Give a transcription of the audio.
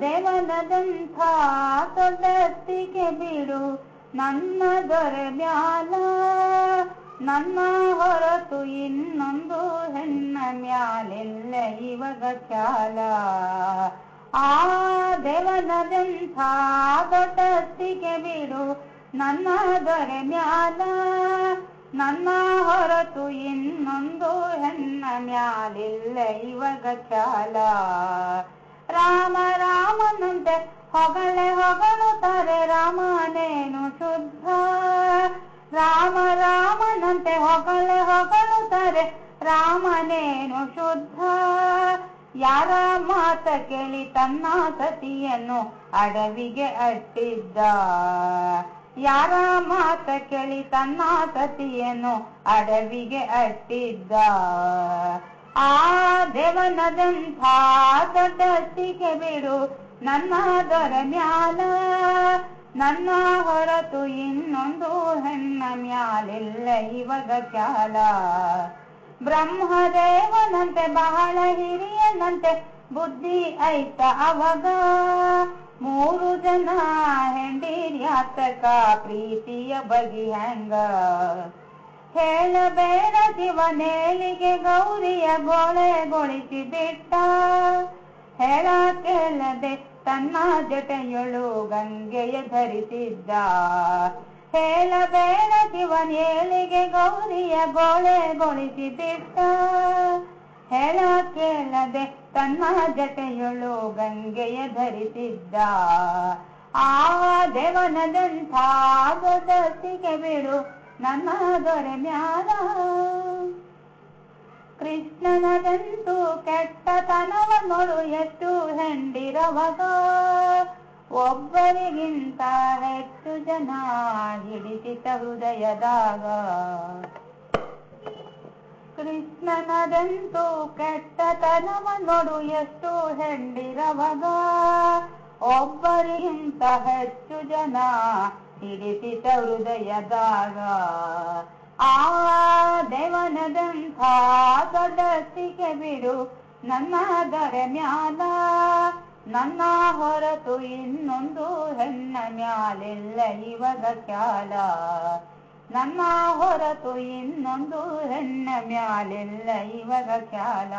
ದೇವನದಂಥ ಸದತ್ತಿಗೆ ಬಿಡು. ನನ್ನ ದೊರೆ ಮ್ಯಾಲ, ನನ್ನ ಹೊರತು ಇನ್ನೊಂದು ಹೆಣ್ಣ ಮ್ಯಾಲೆಲ್ಲ ಇವಾಗ ಚಾಲ. ಆ ದೇವನದಂಥ ದೊಡ್ಡತ್ತಿಗೆ ಬಿಡು. ನನ್ನ ದೊರೆ ಮ್ಯಾಲ ನನ್ನ ಹೊರತು ಇನ್ನೊಂದು ಹೆಣ್ಣ ಮ್ಯಾಲಿಲ್ಲ ಇವಾಗ ಚಾಲ ರಾಮ ರಾಮನಂತೆ ಹೊಗಳೆ ಹೊಗಳುತ್ತಾರೆ ರಾಮನೇನು ಶುದ್ಧ. ರಾಮ ರಾಮನಂತೆ ಹೊಗಳೆ ಹೊಗಳುತ್ತಾರೆ ರಾಮನೇನು ಶುದ್ಧ. ಯಾರ ಮಾತ ಕೇಳಿ ತನ್ನ ಸತಿಯನ್ನು ಅಡವಿಗೆ ಅಟ್ಟಿದ್ದ. ಯಾರ ಮಾತ ಕೇಳಿ ತನ್ನ ಸತಿಯನ್ನು ಅಡವಿಗೆ ಅಟ್ಟಿದ್ದ. ಆ ದೇವನದಂಥ ದೊಡ್ಡಸ್ತಿಗೆ ಬಿಡು, ನನ್ನ ಮ್ಯಾಲ. ನನ್ನ ಹೊರತು ಇನ್ನೊಂದು ಹೆಣ್ಣ ಮ್ಯಾಲಿಲ್ಲ ಇವಾಗ ಚಾಲ ಬ್ರಹ್ಮದೇವನಂತೆ ಬಹಳ ಹಿರಿಯನಂತೆ ಬುದ್ಧಿ ಐತ ಅವಾಗ. ಮೂರು ಜನ ಹೆಂಡಿರ್ಯಾತಕ ಪ್ರೀತಿಯ ಬಗಿ ಹೆಂಗ ಹೇಳಬೇಡ ಶಿವನೇಲಿಗೆ ಗೌರಿಯ ಗೋಳೆಗೊಳಿಸಿ ಬಿಟ್ಟ. ಹೇಳ ಕೇಳದೆ ತನ್ನ ಜಟೆಯೊಳು ಗಂಗೆಯ ಧರಿಸಿದ್ದ. ಹೇಳಬೇಡ ಶಿವನೇಲಿಗೆ ಗೌರಿಯ ಗೋಳೆಗೊಳಿಸಿ ಬಿಟ್ಟ. ಹೇಳ ಕೇಳದೆ ತನ್ನ ಜಟೆಯೊಳು ಗಂಗೆಯ ಧರಿಸಿದ್ದ. ಆ ದೇವನದಂಥ ದೊಡ್ಡಸ್ತಿಗೆ ಬಿಡು ನನ್ನ ದೊರೆ ಮ್ಯಾಲ. ಕೃಷ್ಣನದಂತೂ ಕೆಟ್ಟತನವ ನೋಡು ಎಷ್ಟು ಹೆಂಡಿರವಾಗ. ಒಬ್ಬರಿಗಿಂತ ಹೆಚ್ಚು ಜನ ಹಿಡಿಸಿತ ಹೃದಯದಾಗ. ಕೃಷ್ಣನದಂತೂ ಕೆಟ್ಟತನವ ನೋಡು ಎಷ್ಟು ಹೆಂಡಿರವಗ ಒಬ್ಬರಿಗಿಂತ ಹೆಚ್ಚು ಜನ ಹಿಡಿಸಿತ ಹೃದಯದಾಗ. ಆ ದೇವನದಂಥ ಸದಸ್ಸಿಗೆ ಬಿಡು ನನ್ನ ದೊರೆ ಮ್ಯಾಲ. ನನ್ನ ಹೊರತು ಇನ್ನೊಂದು ಹೆಣ್ಣ ಮ್ಯಾಲೆಲ್ಲ ಇವಾಗ ಚಾಲ ನನ್ನ ಹೊರತು ಇನ್ನೊಂದು ಹೆಣ್ಣ ಮ್ಯಾಲೆಲ್ಲ ಇವಾಗ ಚಾಲ